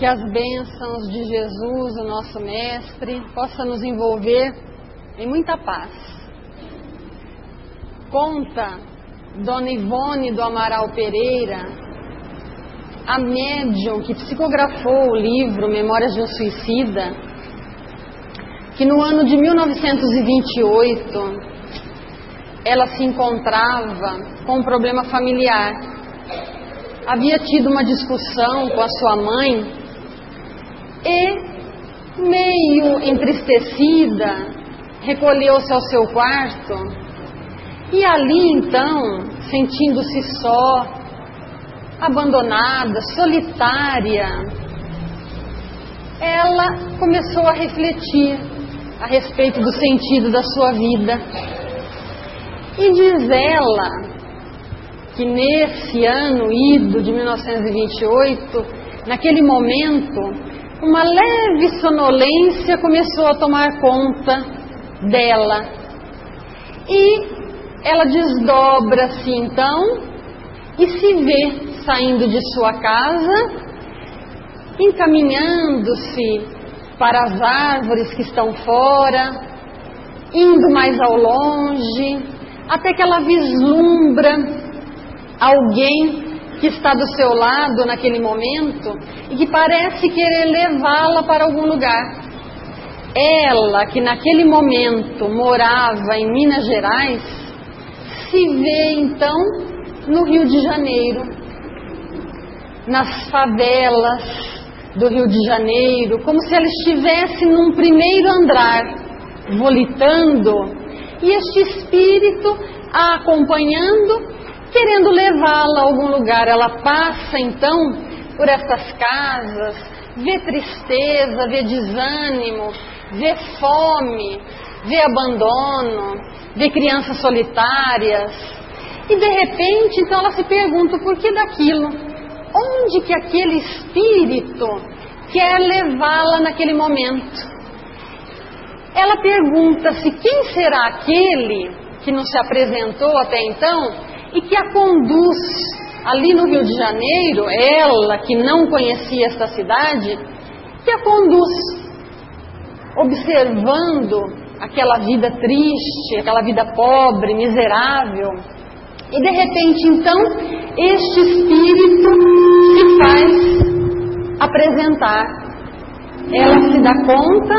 que as bênçãos de Jesus, o nosso Mestre, possa nos envolver em muita paz. Conta Dona Ivone do Amaral Pereira, a médium que psicografou o livro Memórias de um Suicida, que no ano de 1928 ela se encontrava com um problema familiar. Havia tido uma discussão com a sua mãe e, meio entristecida, recolheu-se ao seu quarto. E ali então, sentindo-se só, abandonada, solitária, ela começou a refletir a respeito do sentido da sua vida. E diz ela que nesse ano ido de 1928, naquele momento, uma leve sonolência começou a tomar conta dela. E ela desdobra-se então e se vê saindo de sua casa, encaminhando-se para as árvores que estão fora, indo mais ao longe, até que ela vislumbra alguém que está do seu lado naquele momento e que parece querer levá-la para algum lugar. Ela, que naquele momento morava em Minas Gerais, se vê então no Rio de Janeiro, nas favelas do Rio de Janeiro, como se ela estivesse num primeiro andar, volitando e este espírito a acompanhando, querendo levá-la a algum lugar. Ela passa então por essas casas, vê tristeza, vê desânimo, vê fome, vê abandono, vê crianças solitárias. E de repente, então ela se pergunta o porquê daquilo. Onde que aquele espírito quer levá-la naquele momento? ela pergunta-se quem será aquele que não se apresentou até então e que a conduz ali no Rio de Janeiro, ela que não conhecia esta cidade, que a conduz observando aquela vida triste, aquela vida pobre, miserável. E de repente, então, este espírito se faz apresentar. Ela se dá conta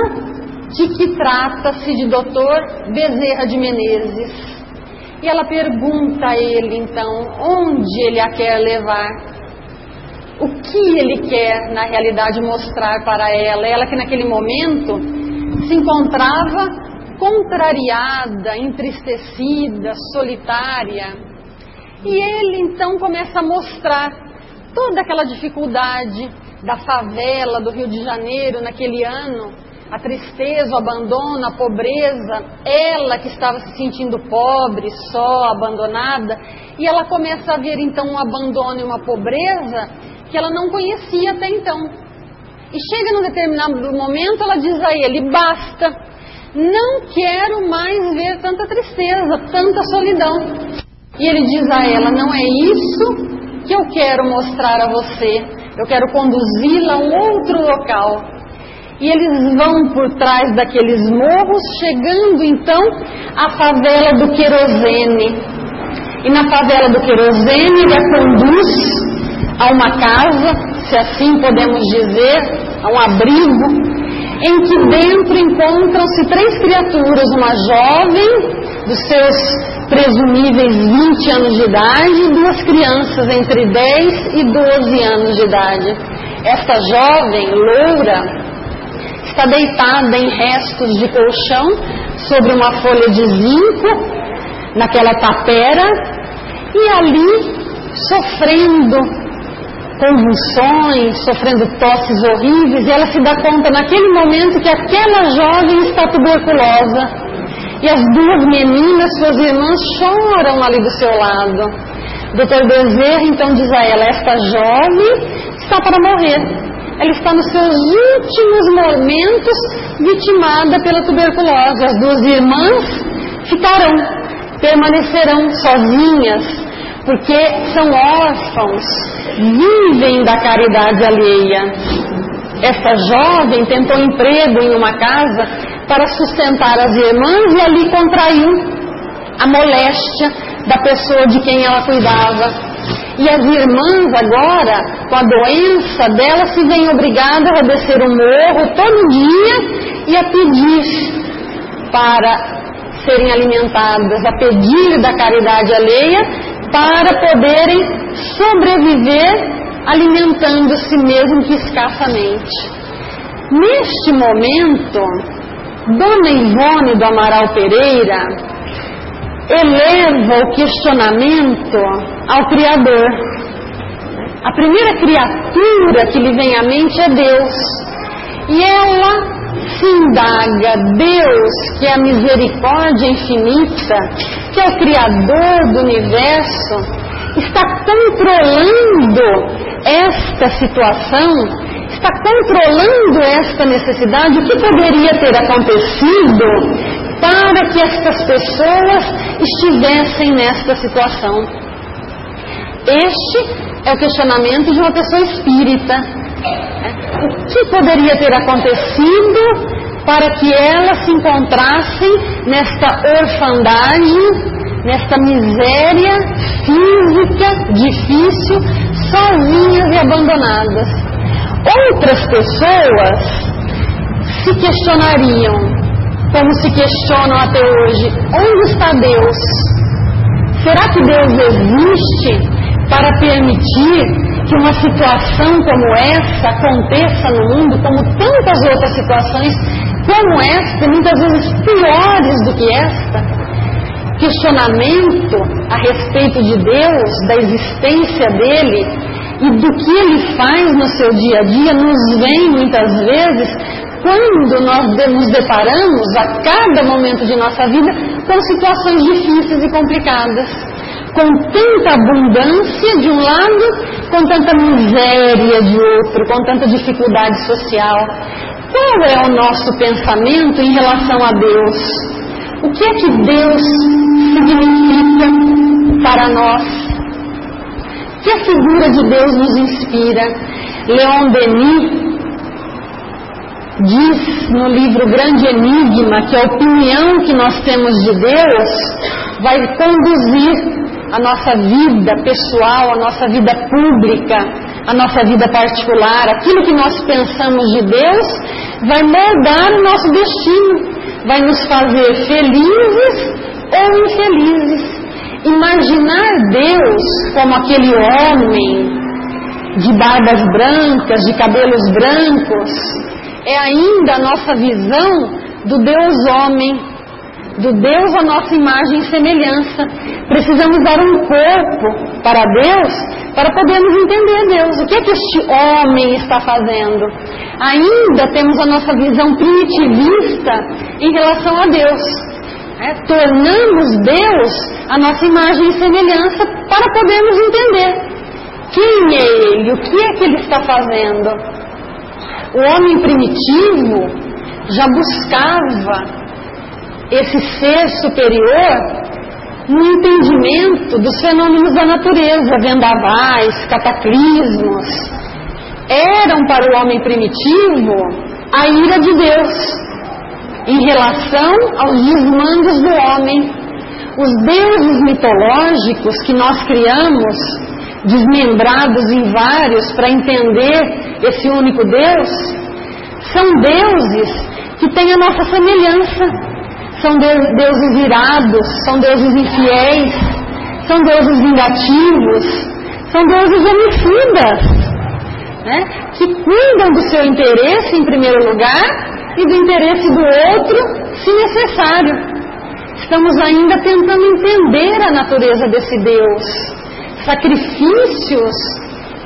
de que trata-se de doutor Bezerra de Menezes. E ela pergunta a ele então onde ele a quer levar, o que ele quer na realidade mostrar para ela. Ela que naquele momento se encontrava contrariada, entristecida, solitária. E ele então começa a mostrar toda aquela dificuldade da favela do Rio de Janeiro naquele ano a tristeza, o abandono, a pobreza, ela que estava se sentindo pobre, só, abandonada, e ela começa a ver então um abandono e uma pobreza que ela não conhecia até então. E chega num determinado momento, ela diz a ele: basta, não quero mais ver tanta tristeza, tanta solidão. E ele diz a ela: não é isso que eu quero mostrar a você, eu quero conduzi-la a um outro local e eles vão por trás daqueles morros, chegando então à favela do Querosene. E na favela do Querosene ele a conduz a uma casa, se assim podemos dizer, a um abrigo, em que dentro encontram-se três criaturas, uma jovem dos seus presumíveis 20 anos de idade e duas crianças entre 10 e 12 anos de idade. Esta jovem, loura, está deitada em restos de colchão sobre uma folha de zinco, naquela tapera, e ali sofrendo convulsões, sofrendo tosses horríveis, e ela se dá conta naquele momento que aquela jovem está tuberculosa. E as duas meninas, suas irmãs, choram ali do seu lado. Doutor Bezerra então diz a ela: Esta jovem está para morrer ela está nos seus últimos momentos vitimada pela tuberculose. As duas irmãs ficarão, permanecerão sozinhas, porque são órfãos, vivem da caridade alheia. esta jovem tentou emprego em uma casa para sustentar as irmãs e ali contraiu a moléstia da pessoa de quem ela cuidava. E as irmãs agora, com a doença dela, se veem obrigadas a descer o morro todo dia e a pedir para serem alimentadas, a pedir da caridade alheia para poderem sobreviver alimentando-se mesmo que escassamente. Neste momento, Dona Ivone do Amaral Pereira eleva o questionamento ao Criador. A primeira criatura que lhe vem à mente é Deus. E ela se indaga, Deus, que é a misericórdia infinita, que é o Criador do universo, está controlando esta situação, está controlando esta necessidade. O que poderia ter acontecido para que estas pessoas estivessem nesta situação? Este é o questionamento de uma pessoa espírita. O que poderia ter acontecido para que elas se encontrassem nesta orfandade, nesta miséria física difícil, sozinhas e abandonadas? Outras pessoas se questionariam, como se questionam até hoje: onde está Deus? Será que Deus existe para permitir que uma situação como essa aconteça no mundo, como tantas outras situações como esta, muitas vezes piores do que esta. Questionamento a respeito de Deus, da existência dele e do que ele faz no seu dia a dia nos vem muitas vezes quando nós nos deparamos a cada momento de nossa vida com situações difíceis e complicadas com tanta abundância de um lado, com tanta miséria de outro, com tanta dificuldade social. Qual é o nosso pensamento em relação a Deus? O que é que Deus significa para nós? Que a figura de Deus nos inspira? Leon Denis diz no livro Grande Enigma que a opinião que nós temos de Deus vai conduzir a nossa vida pessoal, a nossa vida pública, a nossa vida particular, aquilo que nós pensamos de Deus, vai moldar o nosso destino, vai nos fazer felizes ou infelizes. Imaginar Deus como aquele homem de barbas brancas, de cabelos brancos, é ainda a nossa visão do Deus homem, do Deus a nossa imagem e semelhança. Precisamos dar um corpo para Deus para podermos entender Deus. O que é que este homem está fazendo? Ainda temos a nossa visão primitivista em relação a Deus. É, tornamos Deus a nossa imagem e semelhança para podermos entender quem é Ele, o que é que Ele está fazendo. O homem primitivo já buscava esse ser superior no entendimento dos fenômenos da natureza, vendavais, cataclismos, eram para o homem primitivo a ira de Deus em relação aos desmandos do homem. Os deuses mitológicos que nós criamos, desmembrados em vários para entender esse único Deus, são deuses que têm a nossa semelhança são deuses irados, são deuses infiéis, são deuses vingativos, são deuses homicidas, né? que cuidam do seu interesse em primeiro lugar e do interesse do outro, se necessário. Estamos ainda tentando entender a natureza desse Deus. Sacrifícios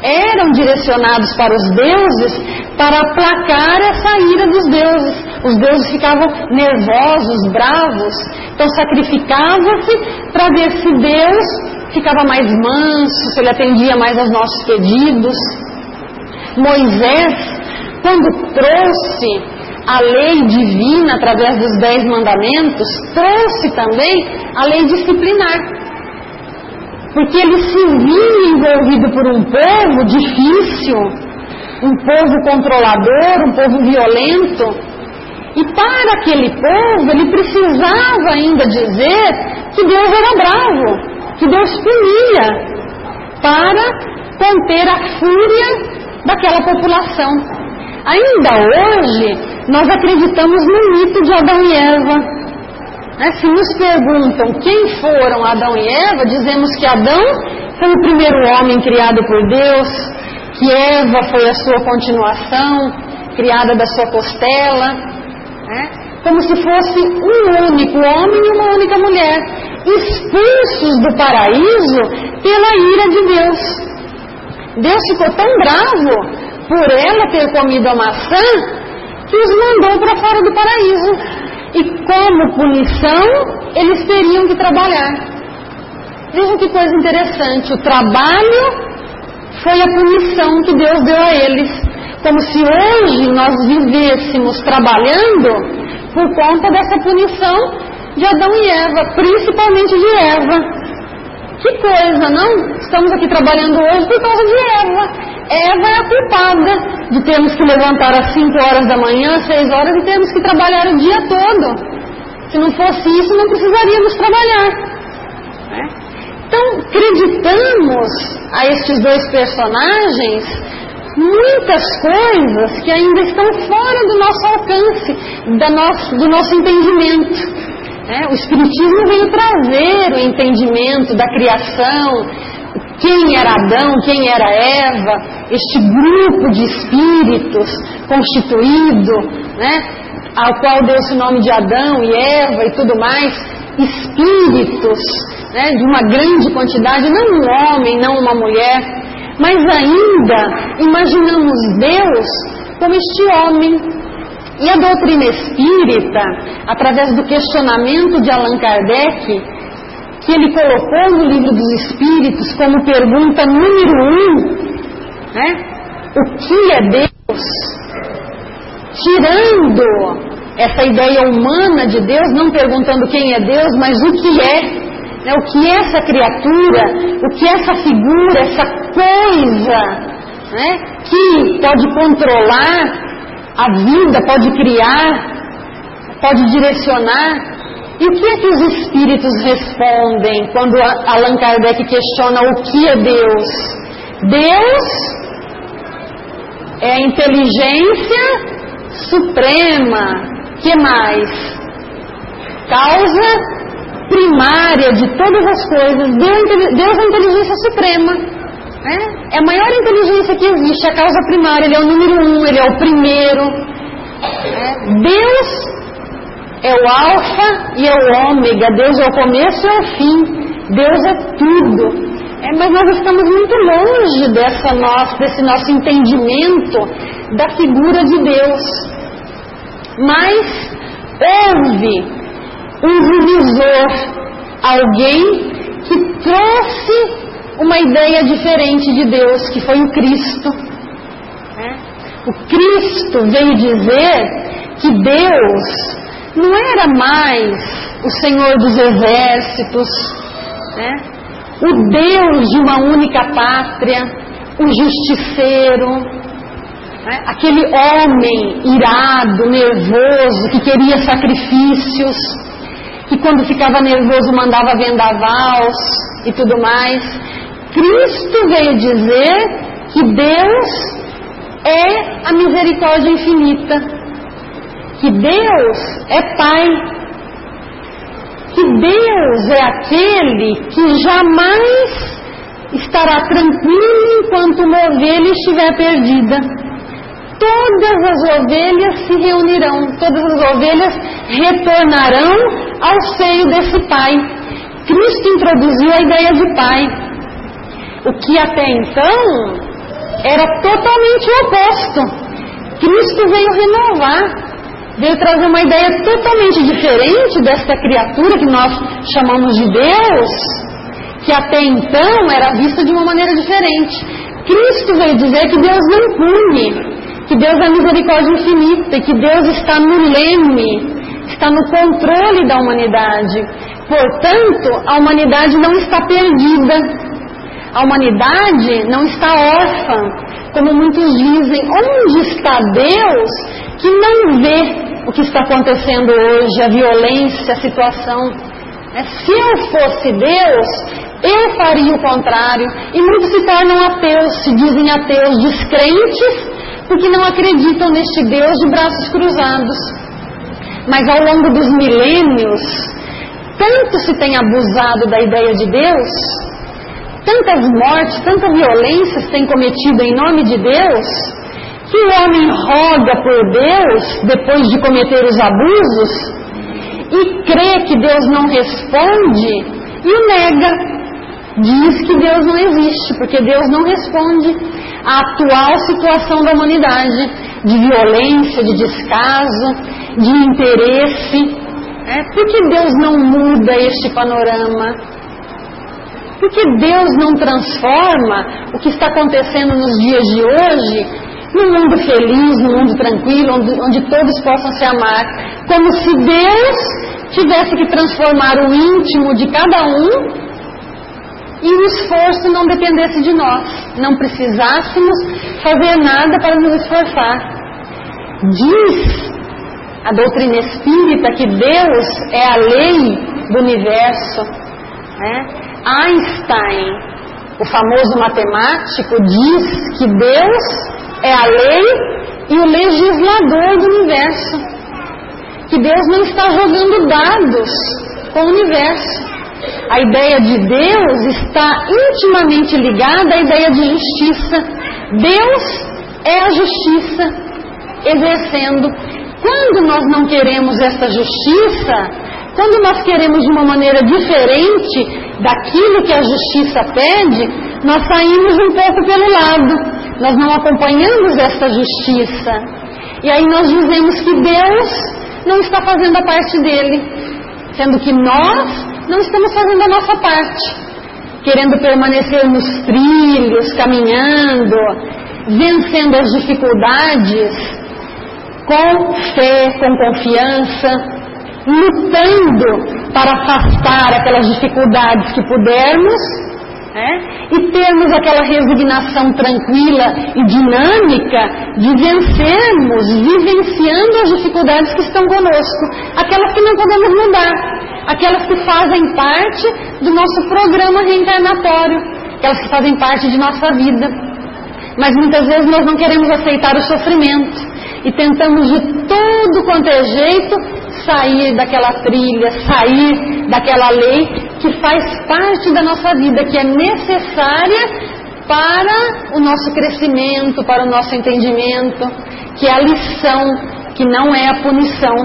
eram direcionados para os deuses para aplacar essa ira dos deuses. Os deuses ficavam nervosos, bravos, então sacrificava-se para ver se Deus ficava mais manso, se ele atendia mais aos nossos pedidos. Moisés, quando trouxe a lei divina através dos dez mandamentos, trouxe também a lei disciplinar porque ele se via envolvido por um povo difícil, um povo controlador, um povo violento. E para aquele povo, ele precisava ainda dizer que Deus era bravo, que Deus punia, para conter a fúria daquela população. Ainda hoje, nós acreditamos no mito de Adão e Eva. Né? Se nos perguntam quem foram Adão e Eva, dizemos que Adão foi o primeiro homem criado por Deus, que Eva foi a sua continuação, criada da sua costela né? como se fosse um único homem e uma única mulher, expulsos do paraíso pela ira de Deus. Deus ficou tão bravo por ela ter comido a maçã que os mandou para fora do paraíso. E como punição, eles teriam que trabalhar. Vejam que coisa interessante: o trabalho foi a punição que Deus deu a eles como se hoje nós vivêssemos trabalhando por conta dessa punição de Adão e Eva, principalmente de Eva. Que coisa, não? Estamos aqui trabalhando hoje por causa de Eva. Eva é a culpada de termos que levantar às 5 horas da manhã, 6 horas e termos que trabalhar o dia todo. Se não fosse isso, não precisaríamos trabalhar. Né? Então, acreditamos a estes dois personagens muitas coisas que ainda estão fora do nosso alcance, da nosso, do nosso entendimento. É, o Espiritismo veio trazer o entendimento da criação, quem era Adão, quem era Eva, este grupo de espíritos constituído, né, ao qual deu-se o nome de Adão e Eva e tudo mais, espíritos né, de uma grande quantidade, não um homem, não uma mulher, mas ainda imaginamos Deus como este homem. E a doutrina espírita, através do questionamento de Allan Kardec, que ele colocou no livro dos Espíritos como pergunta número um, né? O que é Deus? Tirando essa ideia humana de Deus, não perguntando quem é Deus, mas o que é né, o que é essa criatura, o que é essa figura, essa coisa né, que pode controlar a vida, pode criar, pode direcionar. E o que é que os espíritos respondem quando Allan Kardec questiona o que é Deus? Deus é a inteligência suprema. Que mais? Causa primária de todas as coisas. Deus é a inteligência suprema. Né? É a maior inteligência que existe, a causa primária. Ele é o número um, ele é o primeiro. É. Deus é o alfa e é o ômega. Deus é o começo e é o fim. Deus é tudo. É, mas nós estamos muito longe dessa nossa, desse nosso entendimento da figura de Deus. Mas houve um revisor, alguém que trouxe uma ideia diferente de Deus, que foi o Cristo. Né? O Cristo veio dizer que Deus não era mais o Senhor dos exércitos, né? o Deus de uma única pátria, o justiceiro, né? aquele homem irado, nervoso, que queria sacrifícios que quando ficava nervoso mandava vendavals e tudo mais. Cristo veio dizer que Deus é a misericórdia infinita, que Deus é Pai, que Deus é aquele que jamais estará tranquilo enquanto uma ovelha estiver perdida todas as ovelhas se reunirão, todas as ovelhas retornarão ao seio desse Pai. Cristo introduziu a ideia de Pai, o que até então era totalmente o oposto. Cristo veio renovar, veio trazer uma ideia totalmente diferente desta criatura que nós chamamos de Deus, que até então era vista de uma maneira diferente. Cristo veio dizer que Deus não pune, que Deus é misericórdia infinita, que Deus está no leme, está no controle da humanidade. Portanto, a humanidade não está perdida. A humanidade não está órfã. como muitos dizem, onde está Deus que não vê o que está acontecendo hoje, a violência, a situação? É, se eu fosse Deus, eu faria o contrário. E muitos se tornam ateus, se dizem ateus, descrentes, porque não acreditam neste Deus de braços cruzados. Mas ao longo dos milênios, tanto se tem abusado da ideia de Deus, tantas mortes, tanta violência se tem cometido em nome de Deus, que o homem roga por Deus depois de cometer os abusos e crê que Deus não responde e nega. Diz que Deus não existe, porque Deus não responde à atual situação da humanidade de violência, de descaso, de interesse. É, por que Deus não muda este panorama? Por que Deus não transforma o que está acontecendo nos dias de hoje num mundo feliz, num mundo tranquilo, onde, onde todos possam se amar? Como se Deus tivesse que transformar o íntimo de cada um e o esforço não dependesse de nós, não precisássemos fazer nada para nos esforçar. Diz a doutrina espírita que Deus é a lei do universo. Né? Einstein, o famoso matemático, diz que Deus é a lei e o legislador do universo. Que Deus não está jogando dados com o universo. A ideia de Deus está intimamente ligada à ideia de justiça. Deus é a justiça exercendo quando nós não queremos essa justiça, quando nós queremos de uma maneira diferente daquilo que a justiça pede, nós saímos um pouco pelo lado, nós não acompanhamos essa justiça. E aí nós dizemos que Deus não está fazendo a parte dele, sendo que nós não estamos fazendo a nossa parte, querendo permanecer nos trilhos, caminhando, vencendo as dificuldades com fé, com confiança, lutando para afastar aquelas dificuldades que pudermos né? e termos aquela resignação tranquila e dinâmica de vencermos, vivenciando as dificuldades que estão conosco, aquelas que não podemos mudar, aquelas que fazem parte do nosso programa reencarnatório, aquelas que fazem parte de nossa vida. Mas muitas vezes nós não queremos aceitar o sofrimento e tentamos de todo quanto é jeito sair daquela trilha, sair daquela lei que faz parte da nossa vida, que é necessária para o nosso crescimento, para o nosso entendimento, que é a lição, que não é a punição.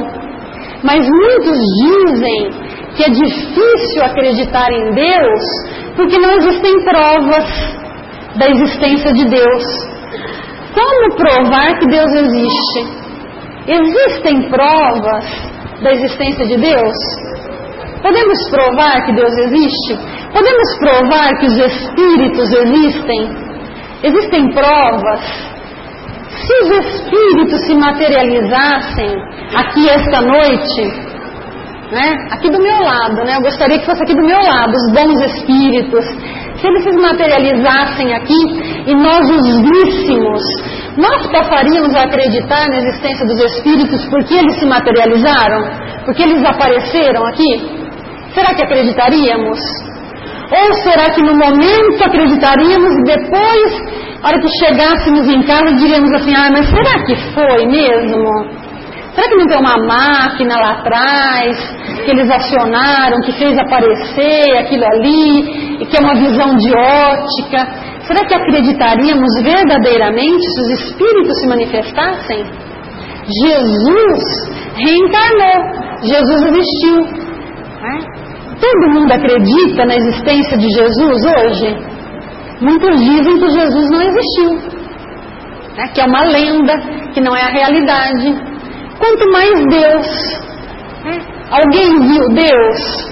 Mas muitos dizem que é difícil acreditar em Deus porque não existem provas da existência de Deus. Como provar que Deus existe? Existem provas da existência de Deus? Podemos provar que Deus existe? Podemos provar que os espíritos existem? Existem provas? Se os espíritos se materializassem aqui esta noite, né? Aqui do meu lado, né? Eu gostaria que fosse aqui do meu lado, os bons espíritos, se eles se materializassem aqui e nós os víssemos, nós passaríamos a acreditar na existência dos espíritos porque eles se materializaram? Porque eles apareceram aqui? Será que acreditaríamos? Ou será que no momento acreditaríamos e depois, na hora que chegássemos em casa, diríamos assim: ah, mas será que foi mesmo? Será que não tem uma máquina lá atrás que eles acionaram, que fez aparecer aquilo ali, e que é uma visão de ótica? Será que acreditaríamos verdadeiramente se os espíritos se manifestassem? Jesus reencarnou, Jesus existiu. Né? Todo mundo acredita na existência de Jesus hoje? Muitos dizem que Jesus não existiu, né? que é uma lenda, que não é a realidade. Quanto mais Deus. Alguém viu Deus?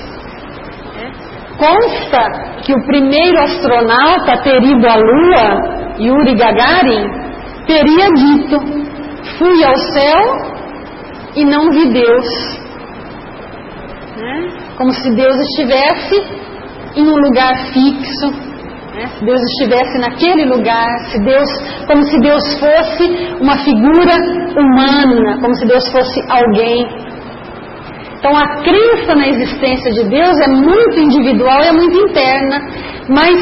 Consta que o primeiro astronauta a ter ido à Lua, Yuri Gagarin, teria dito: Fui ao céu e não vi Deus. Como se Deus estivesse em um lugar fixo, Né? Se Deus estivesse naquele lugar, se Deus, como se Deus fosse uma figura humana, como se Deus fosse alguém. Então a crença na existência de Deus é muito individual e é muito interna, mas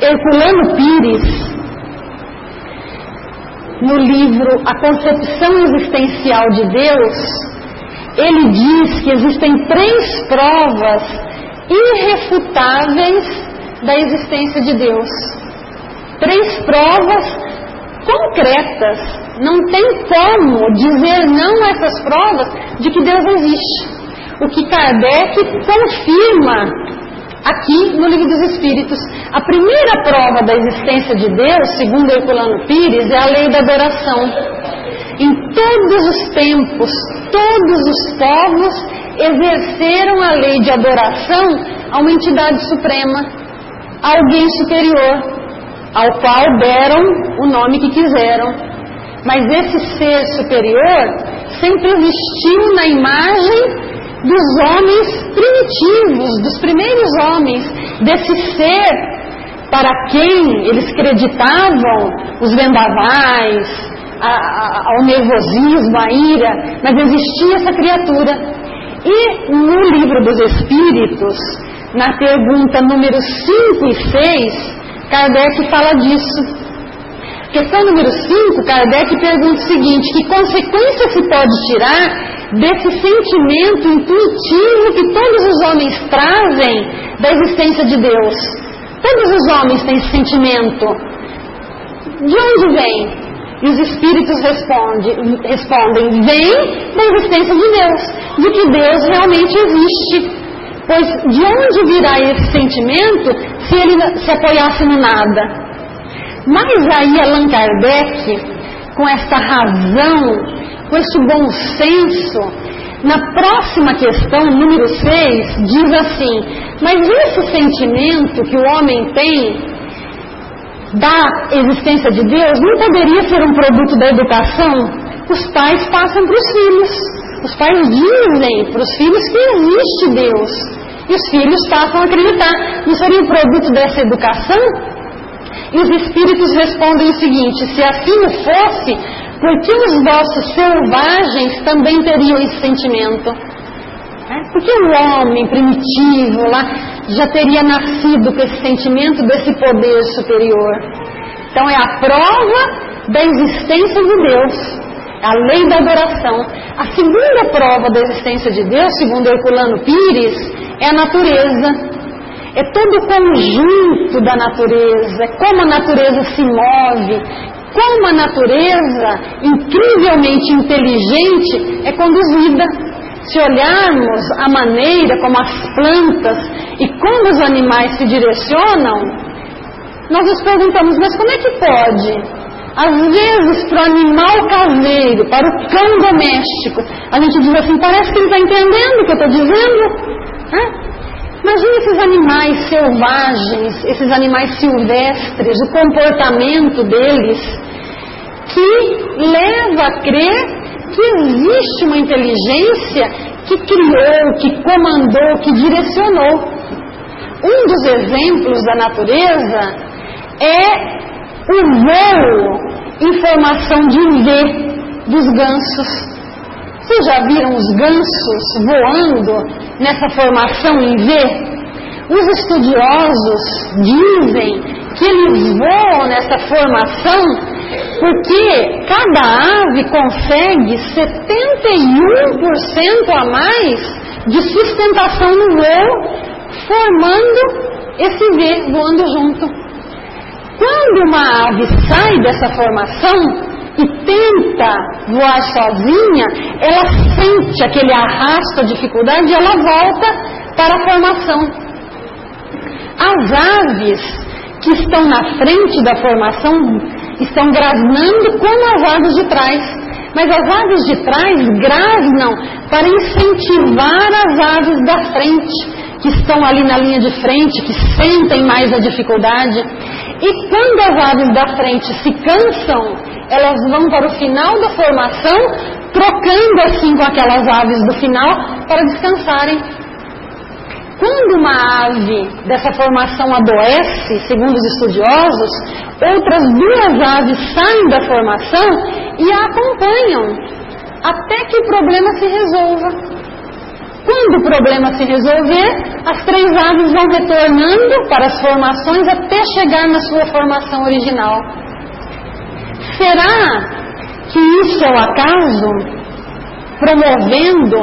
Herculano Pires, no livro A Concepção Existencial de Deus, ele diz que existem três provas irrefutáveis da existência de Deus. Três provas concretas. Não tem como dizer não a essas provas de que Deus existe. O que Kardec confirma aqui no Livro dos Espíritos. A primeira prova da existência de Deus, segundo Herculano Pires, é a lei da adoração. Em todos os tempos, todos os povos exerceram a lei de adoração a uma entidade suprema alguém superior, ao qual deram o nome que quiseram. Mas esse ser superior sempre existiu na imagem dos homens primitivos, dos primeiros homens, desse ser para quem eles acreditavam os vendavais, a, a, ao nervosismo, a ira, mas existia essa criatura. E no livro dos Espíritos, na pergunta número 5 e 6, Kardec fala disso. Questão número 5, Kardec pergunta o seguinte: que consequência se pode tirar desse sentimento intuitivo que todos os homens trazem da existência de Deus? Todos os homens têm esse sentimento. De onde vem? E os espíritos responde, respondem: vem da existência de Deus, de que Deus realmente existe. Pois de onde virá esse sentimento se ele se apoiasse no nada? Mas aí Allan Kardec, com essa razão, com esse bom senso, na próxima questão, número 6, diz assim: Mas esse sentimento que o homem tem da existência de Deus não poderia ser um produto da educação? Os pais passam para os filhos. Os pais dizem para os filhos que existe Deus. E os filhos passam a acreditar. Não seria um produto dessa educação? E os espíritos respondem o seguinte: se assim fosse, por que os vossos selvagens também teriam esse sentimento? É? Porque o homem primitivo lá já teria nascido com esse sentimento desse poder superior. Então é a prova da existência de Deus a lei da adoração. A segunda prova da existência de Deus, segundo Herculano Pires, é a natureza. É todo o conjunto da natureza, como a natureza se move, como a natureza, incrivelmente inteligente, é conduzida. Se olharmos a maneira como as plantas e como os animais se direcionam, nós nos perguntamos, mas como é que pode? Às vezes, para o animal caseiro, para o cão doméstico, a gente diz assim: parece que ele está entendendo o que eu estou dizendo. Imagina esses animais selvagens, esses animais silvestres, o comportamento deles, que leva a crer que existe uma inteligência que criou, que comandou, que direcionou. Um dos exemplos da natureza é o voo em formação de V dos gansos. Vocês já viram os gansos voando nessa formação em V? Os estudiosos dizem que eles voam nessa formação porque cada ave consegue 71% a mais de sustentação no voo, formando esse V voando junto. Quando uma ave sai dessa formação, e tenta voar sozinha, ela sente aquele arrasto, a dificuldade e ela volta para a formação. As aves que estão na frente da formação estão grasnando como as aves de trás. Mas as aves de trás grasnam para incentivar as aves da frente, que estão ali na linha de frente, que sentem mais a dificuldade. E quando as aves da frente se cansam, elas vão para o final da formação, trocando assim com aquelas aves do final para descansarem. Quando uma ave dessa formação adoece, segundo os estudiosos, outras duas aves saem da formação e a acompanham até que o problema se resolva. Quando o problema se resolver, as três aves vão retornando para as formações até chegar na sua formação original. Será que isso é o acaso? Promovendo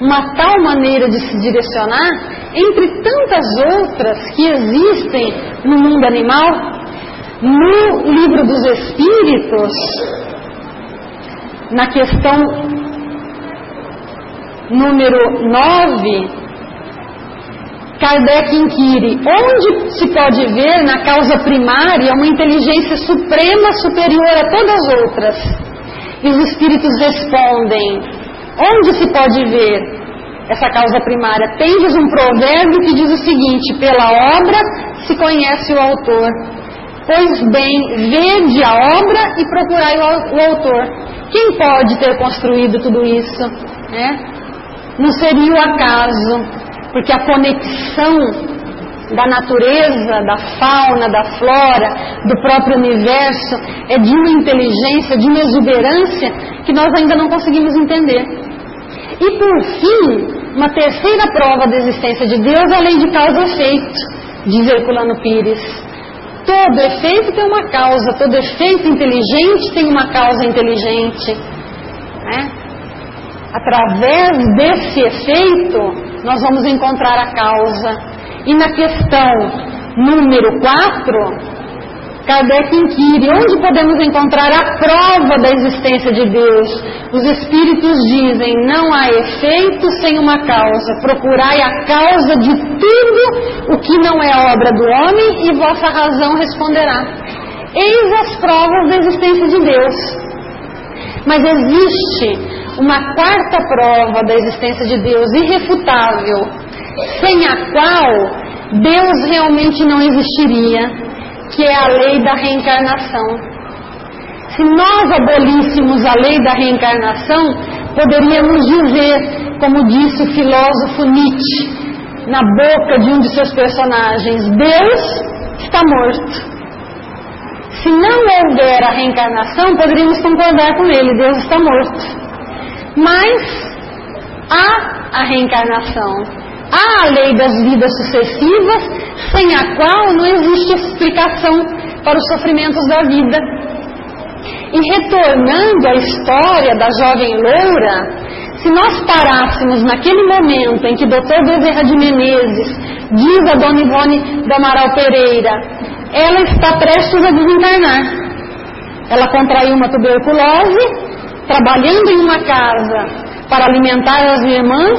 uma tal maneira de se direcionar entre tantas outras que existem no mundo animal? No livro dos Espíritos, na questão número 9, Kardec inquire onde se pode ver na causa primária uma inteligência suprema superior a todas as outras. E os espíritos respondem: onde se pode ver essa causa primária? Tendes um provérbio que diz o seguinte: pela obra se conhece o autor. Pois bem, vede a obra e procurai o autor. Quem pode ter construído tudo isso? É? Não seria o acaso, porque a conexão da natureza, da fauna, da flora, do próprio universo é de uma inteligência, de uma exuberância que nós ainda não conseguimos entender. E por fim, uma terceira prova da existência de Deus é de causa e efeito, diz Herculano Pires. Todo efeito tem uma causa, todo efeito inteligente tem uma causa inteligente. Né? Através desse efeito, nós vamos encontrar a causa. E na questão número 4, Kardec inquire onde podemos encontrar a prova da existência de Deus. Os Espíritos dizem: não há efeito sem uma causa. Procurai a causa de tudo o que não é obra do homem, e vossa razão responderá. Eis as provas da existência de Deus. Mas existe uma quarta prova da existência de Deus irrefutável, sem a qual Deus realmente não existiria, que é a lei da reencarnação. Se nós abolíssemos a lei da reencarnação, poderíamos dizer, como disse o filósofo Nietzsche, na boca de um de seus personagens: Deus está morto. Se não houver a reencarnação, poderíamos concordar com ele: Deus está morto. Mas há a reencarnação, há a lei das vidas sucessivas, sem a qual não existe explicação para os sofrimentos da vida. E retornando à história da jovem loura, se nós parássemos naquele momento em que Dr. Bezerra de Menezes diz a Dona Ivone do Amaral Pereira, ela está prestes a desencarnar. Ela contraiu uma tuberculose trabalhando em uma casa para alimentar as irmãs,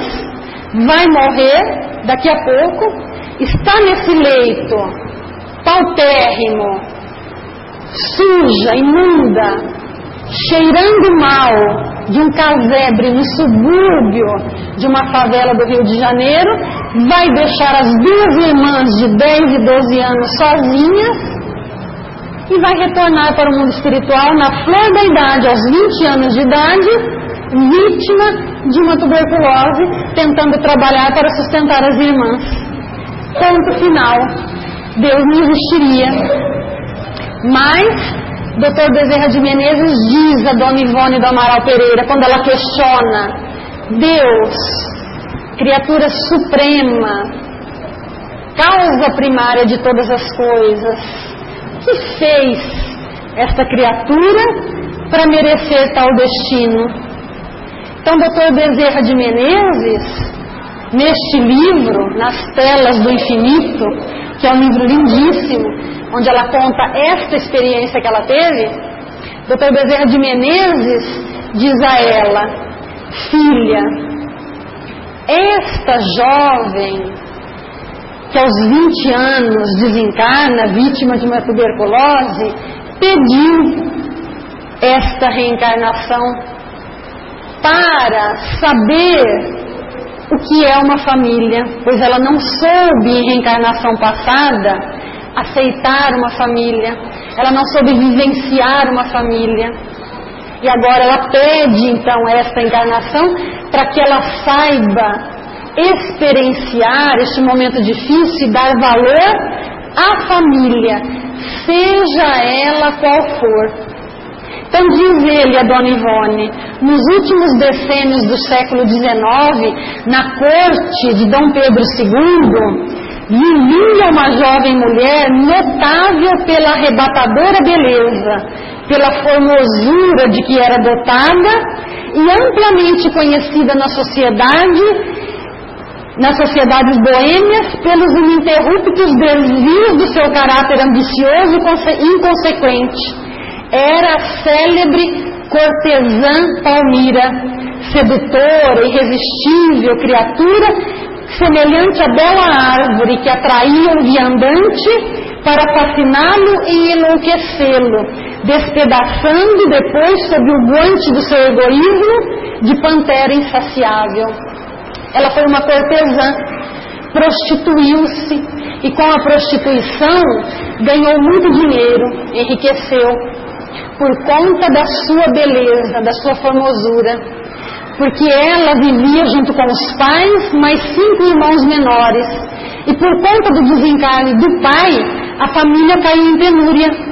vai morrer daqui a pouco, está nesse leito paupérrimo, suja, imunda, cheirando mal de um casebre no subúrbio de uma favela do Rio de Janeiro, vai deixar as duas irmãs de 10 e 12 anos sozinhas e vai retornar para o mundo espiritual na flor da idade, aos 20 anos de idade, vítima de uma tuberculose, tentando trabalhar para sustentar as irmãs. Ponto final. Deus não existiria. Mas, Dr. Bezerra de Menezes diz a Dona Ivone do Amaral Pereira, quando ela questiona, Deus, criatura suprema, causa primária de todas as coisas, que fez esta criatura para merecer tal destino? Então, doutor Bezerra de Menezes, neste livro, Nas Telas do Infinito, que é um livro lindíssimo, onde ela conta esta experiência que ela teve, doutor Bezerra de Menezes diz a ela, filha, esta jovem que aos 20 anos desencarna, vítima de uma tuberculose, pediu esta reencarnação para saber o que é uma família, pois ela não soube em reencarnação passada aceitar uma família, ela não soube vivenciar uma família. E agora ela pede então esta encarnação para que ela saiba experienciar este momento difícil e dar valor à família, seja ela qual for. Então diz ele, a Dona Ivone, nos últimos decênios do século XIX, na corte de Dom Pedro II, vivia uma jovem mulher notável pela arrebatadora beleza, pela formosura de que era dotada e amplamente conhecida na sociedade nas sociedades boêmias pelos ininterruptos desvios do seu caráter ambicioso e inconsequente era a célebre cortesã Palmira, sedutora, irresistível criatura, semelhante à bela árvore que atraía o viandante para fasciná-lo e enlouquecê-lo, despedaçando depois sob o guante do seu egoísmo de pantera insaciável. Ela foi uma cortesã, prostituiu-se e com a prostituição ganhou muito dinheiro, enriqueceu por conta da sua beleza, da sua formosura, porque ela vivia junto com os pais, mais cinco irmãos menores, e por conta do desencarne do pai, a família caiu em penúria.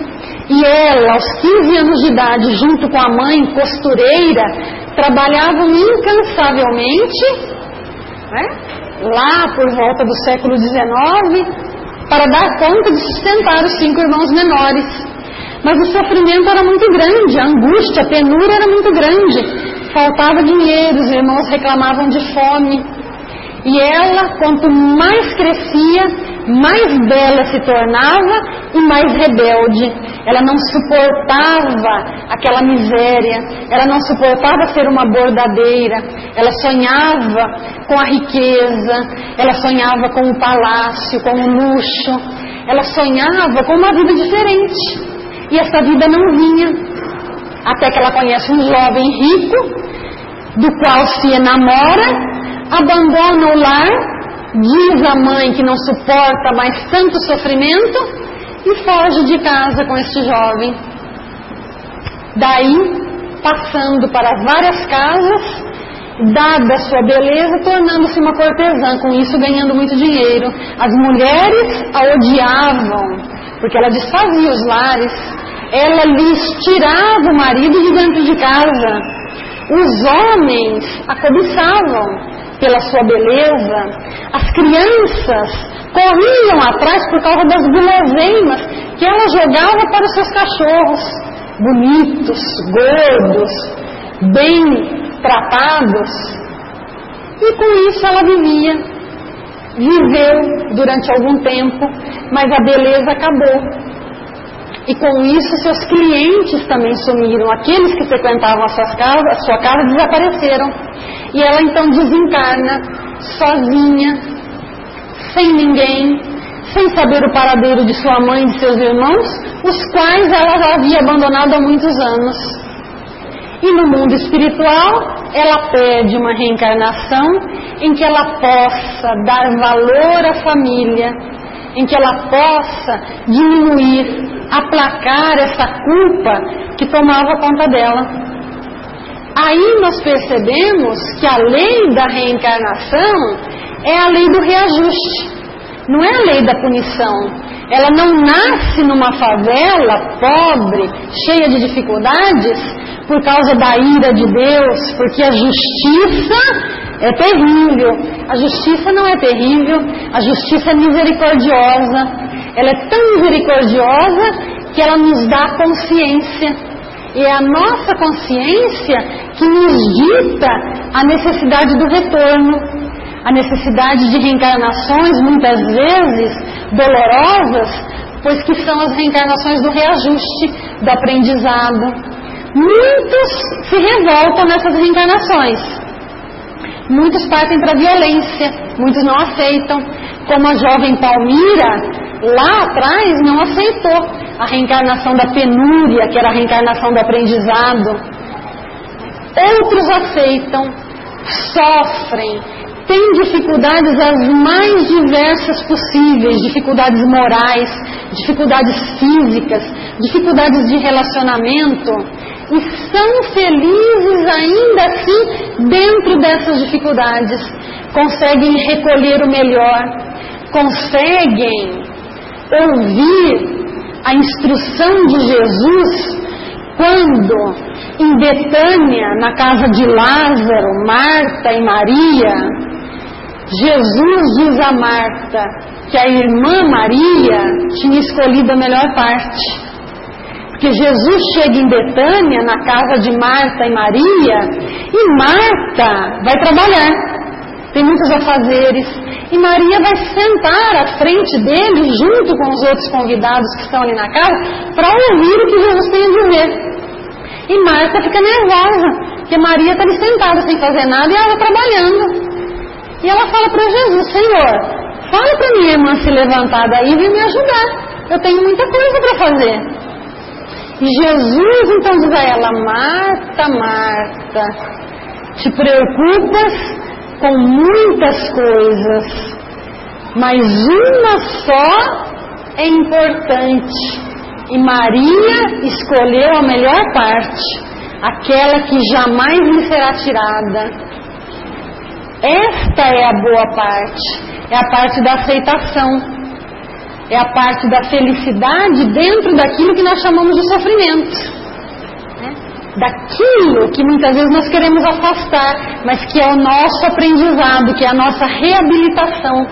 E ela, aos 15 anos de idade, junto com a mãe, costureira, trabalhavam incansavelmente, né, lá por volta do século XIX, para dar conta de sustentar os cinco irmãos menores. Mas o sofrimento era muito grande, a angústia, a penúria era muito grande. Faltava dinheiro, os irmãos reclamavam de fome. E ela, quanto mais crescia, mais bela se tornava e mais rebelde. Ela não suportava aquela miséria, ela não suportava ser uma bordadeira, ela sonhava com a riqueza, ela sonhava com o palácio, com o luxo, ela sonhava com uma vida diferente. E essa vida não vinha. Até que ela conhece um jovem rico, do qual se enamora, abandona o lar, diz à mãe que não suporta mais tanto sofrimento e foge de casa com este jovem. Daí, passando para várias casas, dada sua beleza, tornando-se uma cortesã, com isso ganhando muito dinheiro. As mulheres a odiavam, porque ela desfazia os lares, ela lhes tirava o marido de dentro de casa. Os homens a cobiçavam pela sua beleza, as crianças corriam atrás por causa das guloseimas que ela jogava para os seus cachorros, bonitos, gordos, bem tratados. E com isso ela vivia viveu durante algum tempo, mas a beleza acabou. E com isso seus clientes também sumiram, aqueles que frequentavam a, suas casas, a sua casa desapareceram. E ela então desencarna sozinha, sem ninguém, sem saber o paradeiro de sua mãe e de seus irmãos, os quais ela já havia abandonado há muitos anos. E no mundo espiritual, ela pede uma reencarnação em que ela possa dar valor à família, em que ela possa diminuir, aplacar essa culpa que tomava conta dela. Aí nós percebemos que a lei da reencarnação é a lei do reajuste, não é a lei da punição. Ela não nasce numa favela pobre, cheia de dificuldades, por causa da ira de Deus, porque a justiça é terrível. A justiça não é terrível, a justiça é misericordiosa. Ela é tão misericordiosa que ela nos dá consciência. E é a nossa consciência que nos dita a necessidade do retorno, a necessidade de reencarnações, muitas vezes dolorosas, pois que são as reencarnações do reajuste, do aprendizado. Muitos se revoltam nessas reencarnações. Muitos partem para a violência, muitos não aceitam. Como a jovem Palmira, lá atrás, não aceitou a reencarnação da penúria, que era a reencarnação do aprendizado. Outros aceitam, sofrem, têm dificuldades as mais diversas possíveis dificuldades morais, dificuldades físicas, dificuldades de relacionamento e são felizes ainda assim dentro dessas dificuldades, conseguem recolher o melhor, conseguem ouvir a instrução de Jesus quando em Betânia, na casa de Lázaro, Marta e Maria, Jesus diz a Marta que a irmã Maria tinha escolhido a melhor parte. Porque Jesus chega em Betânia, na casa de Marta e Maria, e Marta vai trabalhar. Tem muitos afazeres. E Maria vai sentar à frente dele, junto com os outros convidados que estão ali na casa, para ouvir o que Jesus tem a dizer. E Marta fica nervosa, porque Maria está ali sentada sem fazer nada e ela trabalhando. E ela fala para Jesus: Senhor, fala para minha irmã se levantar daí e vir me ajudar. Eu tenho muita coisa para fazer. Jesus então diz a ela: Marta, Marta, te preocupas com muitas coisas, mas uma só é importante. E Maria escolheu a melhor parte, aquela que jamais lhe será tirada. Esta é a boa parte, é a parte da aceitação, é a parte da felicidade dentro daquilo que nós chamamos de sofrimento. Né? Daquilo que muitas vezes nós queremos afastar, mas que é o nosso aprendizado, que é a nossa reabilitação.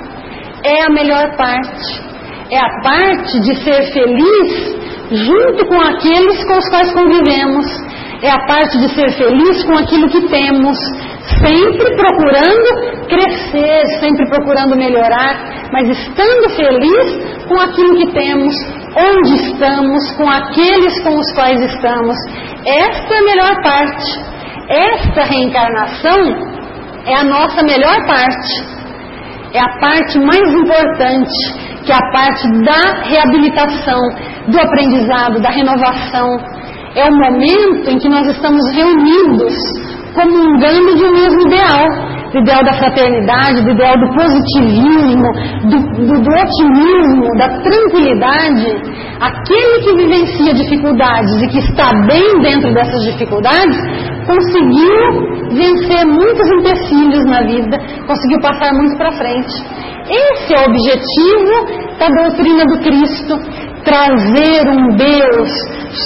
É a melhor parte. É a parte de ser feliz junto com aqueles com os quais convivemos. É a parte de ser feliz com aquilo que temos, sempre procurando crescer, sempre procurando melhorar, mas estando feliz com aquilo que temos, onde estamos, com aqueles com os quais estamos. Esta é a melhor parte. Esta reencarnação é a nossa melhor parte. É a parte mais importante, que é a parte da reabilitação, do aprendizado, da renovação. É o momento em que nós estamos reunidos comungando de um mesmo ideal, do ideal da fraternidade, do ideal do positivismo, do, do, do otimismo, da tranquilidade. Aquele que vivencia dificuldades e que está bem dentro dessas dificuldades, conseguiu vencer muitos empecilhos na vida, conseguiu passar muito para frente. Esse é o objetivo da doutrina do Cristo, trazer um Deus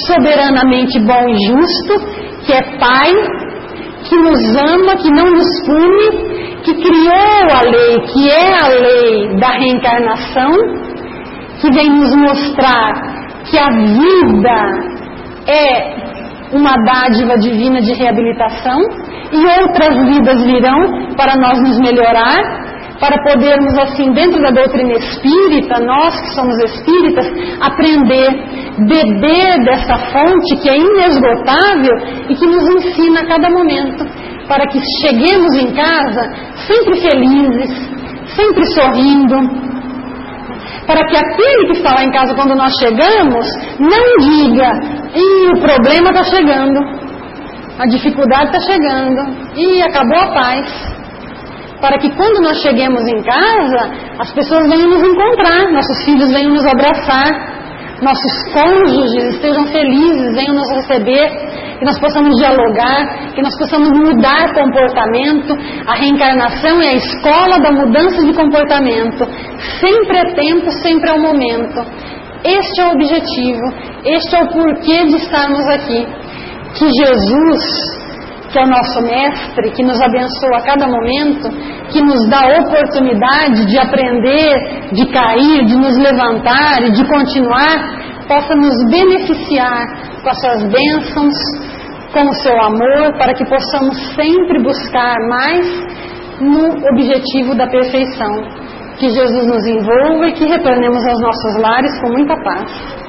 soberanamente bom e justo, que é Pai, que nos ama, que não nos pune, que criou a lei, que é a lei da reencarnação, que vem nos mostrar que a vida é uma dádiva divina de reabilitação e outras vidas virão para nós nos melhorar para podermos, assim, dentro da doutrina espírita, nós que somos espíritas, aprender, beber dessa fonte que é inesgotável e que nos ensina a cada momento, para que cheguemos em casa sempre felizes, sempre sorrindo, para que aquele que está lá em casa quando nós chegamos não diga, e o problema está chegando, a dificuldade está chegando, e acabou a paz para que quando nós cheguemos em casa, as pessoas venham nos encontrar, nossos filhos venham nos abraçar, nossos cônjuges estejam felizes, venham nos receber, que nós possamos dialogar, que nós possamos mudar comportamento. A reencarnação é a escola da mudança de comportamento. Sempre é tempo, sempre é o momento. Este é o objetivo, este é o porquê de estarmos aqui. Que Jesus que é o nosso mestre, que nos abençoa a cada momento, que nos dá oportunidade de aprender, de cair, de nos levantar e de continuar, possa nos beneficiar com as suas bênçãos, com o seu amor, para que possamos sempre buscar mais no objetivo da perfeição. Que Jesus nos envolva e que retornemos aos nossos lares com muita paz.